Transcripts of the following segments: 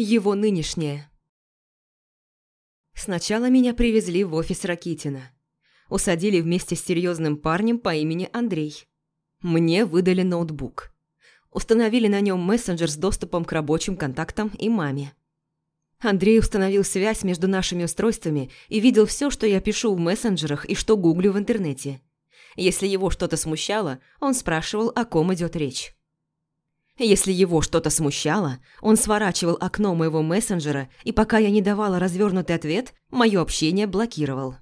Его нынешнее. Сначала меня привезли в офис Ракитина. Усадили вместе с серьезным парнем по имени Андрей. Мне выдали ноутбук. Установили на нем мессенджер с доступом к рабочим контактам и маме. Андрей установил связь между нашими устройствами и видел все, что я пишу в мессенджерах и что гуглю в интернете. Если его что-то смущало, он спрашивал, о ком идет речь. Если его что-то смущало, он сворачивал окно моего мессенджера, и пока я не давала развернутый ответ, мое общение блокировал.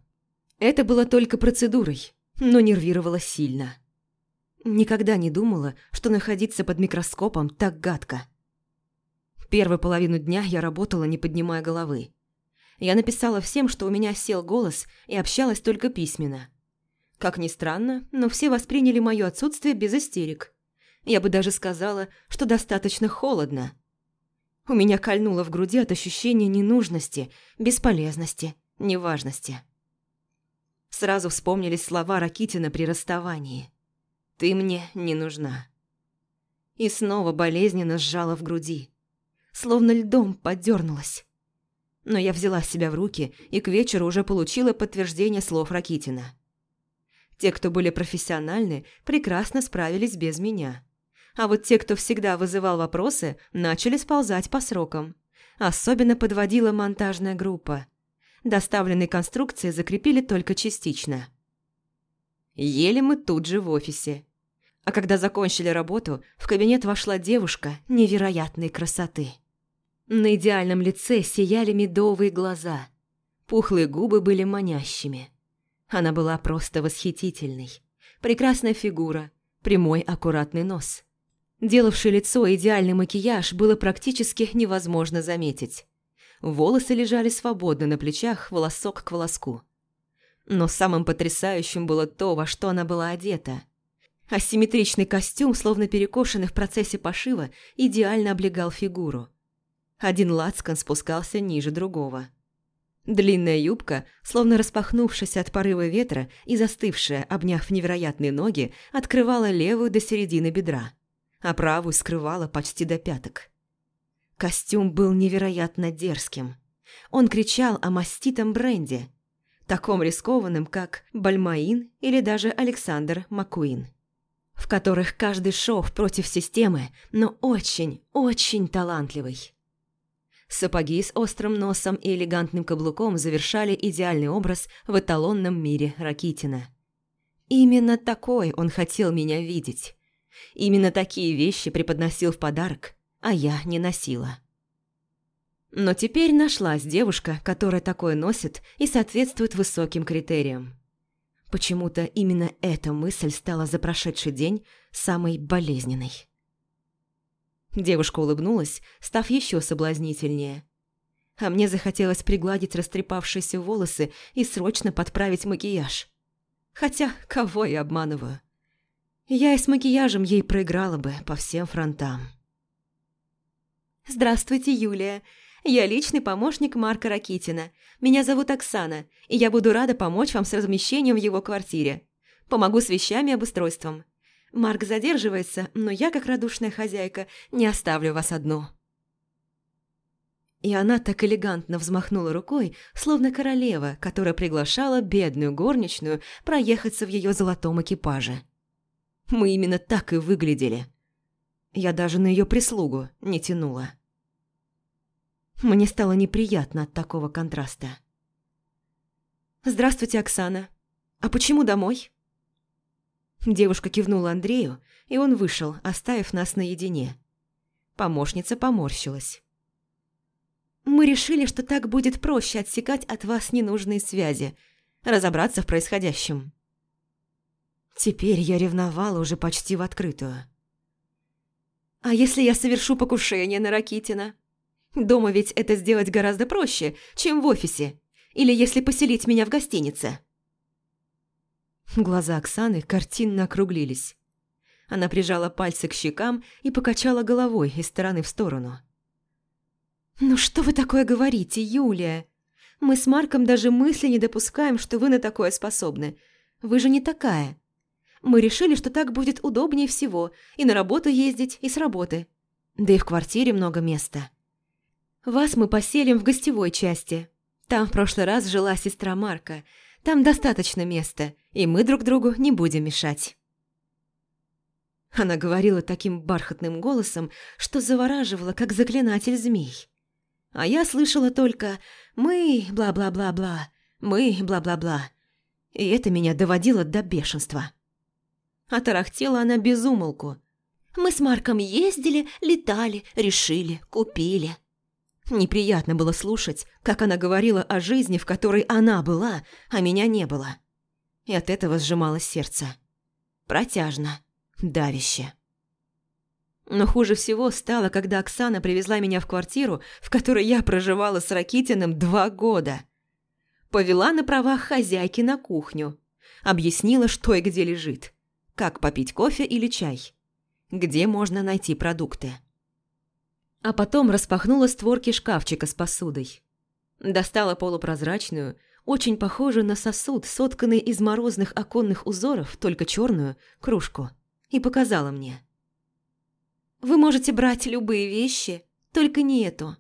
Это было только процедурой, но нервировало сильно. Никогда не думала, что находиться под микроскопом так гадко. Первую половину дня я работала, не поднимая головы. Я написала всем, что у меня сел голос, и общалась только письменно. Как ни странно, но все восприняли мое отсутствие без истерик. Я бы даже сказала, что достаточно холодно. У меня кольнуло в груди от ощущения ненужности, бесполезности, неважности. Сразу вспомнились слова Ракитина при расставании. «Ты мне не нужна». И снова болезненно сжала в груди. Словно льдом подернулась. Но я взяла себя в руки и к вечеру уже получила подтверждение слов Ракитина. Те, кто были профессиональны, прекрасно справились без меня. А вот те, кто всегда вызывал вопросы, начали сползать по срокам. Особенно подводила монтажная группа. Доставленные конструкции закрепили только частично. Ели мы тут же в офисе. А когда закончили работу, в кабинет вошла девушка невероятной красоты. На идеальном лице сияли медовые глаза. Пухлые губы были манящими. Она была просто восхитительной. Прекрасная фигура, прямой аккуратный нос. Делавший лицо идеальный макияж было практически невозможно заметить. Волосы лежали свободно на плечах, волосок к волоску. Но самым потрясающим было то, во что она была одета. Асимметричный костюм, словно перекошенный в процессе пошива, идеально облегал фигуру. Один лацкан спускался ниже другого. Длинная юбка, словно распахнувшись от порыва ветра и застывшая, обняв невероятные ноги, открывала левую до середины бедра а правую скрывала почти до пяток. Костюм был невероятно дерзким. Он кричал о маститом бренде, таком рискованном, как Бальмаин или даже Александр Маккуин, в которых каждый шов против системы, но очень, очень талантливый. Сапоги с острым носом и элегантным каблуком завершали идеальный образ в эталонном мире Ракитина. Именно такой он хотел меня видеть. Именно такие вещи преподносил в подарок, а я не носила. Но теперь нашлась девушка, которая такое носит и соответствует высоким критериям. Почему-то именно эта мысль стала за прошедший день самой болезненной. Девушка улыбнулась, став еще соблазнительнее. А мне захотелось пригладить растрепавшиеся волосы и срочно подправить макияж. Хотя, кого я обманываю? Я и с макияжем ей проиграла бы по всем фронтам. «Здравствуйте, Юлия. Я личный помощник Марка Ракитина. Меня зовут Оксана, и я буду рада помочь вам с размещением в его квартире. Помогу с вещами и обустройством. Марк задерживается, но я, как радушная хозяйка, не оставлю вас одну». И она так элегантно взмахнула рукой, словно королева, которая приглашала бедную горничную проехаться в ее золотом экипаже. Мы именно так и выглядели. Я даже на ее прислугу не тянула. Мне стало неприятно от такого контраста. «Здравствуйте, Оксана. А почему домой?» Девушка кивнула Андрею, и он вышел, оставив нас наедине. Помощница поморщилась. «Мы решили, что так будет проще отсекать от вас ненужные связи, разобраться в происходящем». Теперь я ревновала уже почти в открытую. «А если я совершу покушение на Ракитина? Дома ведь это сделать гораздо проще, чем в офисе. Или если поселить меня в гостинице». Глаза Оксаны картинно округлились. Она прижала пальцы к щекам и покачала головой из стороны в сторону. «Ну что вы такое говорите, Юлия? Мы с Марком даже мысли не допускаем, что вы на такое способны. Вы же не такая. Мы решили, что так будет удобнее всего и на работу ездить, и с работы. Да и в квартире много места. Вас мы поселим в гостевой части. Там в прошлый раз жила сестра Марка. Там достаточно места, и мы друг другу не будем мешать». Она говорила таким бархатным голосом, что завораживала, как заклинатель змей. А я слышала только «мы бла-бла-бла-бла», «мы бла-бла-бла». И это меня доводило до бешенства. А тарахтела она без умолку. «Мы с Марком ездили, летали, решили, купили». Неприятно было слушать, как она говорила о жизни, в которой она была, а меня не было. И от этого сжималось сердце. Протяжно давище. Но хуже всего стало, когда Оксана привезла меня в квартиру, в которой я проживала с Ракитиным два года. Повела на правах хозяйки на кухню. Объяснила, что и где лежит. Как попить кофе или чай. Где можно найти продукты. А потом распахнула створки шкафчика с посудой. Достала полупрозрачную, очень похожую на сосуд, сотканный из морозных оконных узоров, только черную, кружку и показала мне. «Вы можете брать любые вещи, только не эту.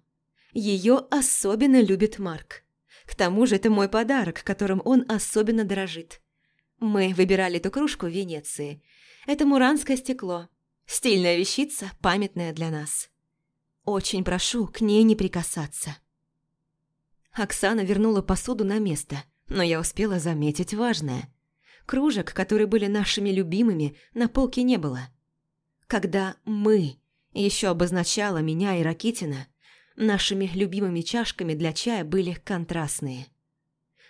Ее особенно любит Марк. К тому же это мой подарок, которым он особенно дорожит. Мы выбирали эту кружку в Венеции. Это муранское стекло. Стильная вещица, памятная для нас. Очень прошу к ней не прикасаться». Оксана вернула посуду на место, но я успела заметить важное – Кружек, которые были нашими любимыми, на полке не было. Когда «мы» еще обозначала меня и Ракитина, нашими любимыми чашками для чая были контрастные.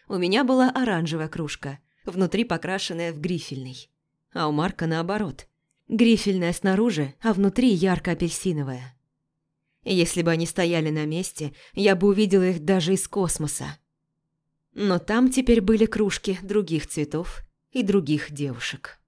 У меня была оранжевая кружка, внутри покрашенная в грифельный. А у Марка наоборот. Грифельная снаружи, а внутри ярко-апельсиновая. Если бы они стояли на месте, я бы увидела их даже из космоса. Но там теперь были кружки других цветов и других девушек.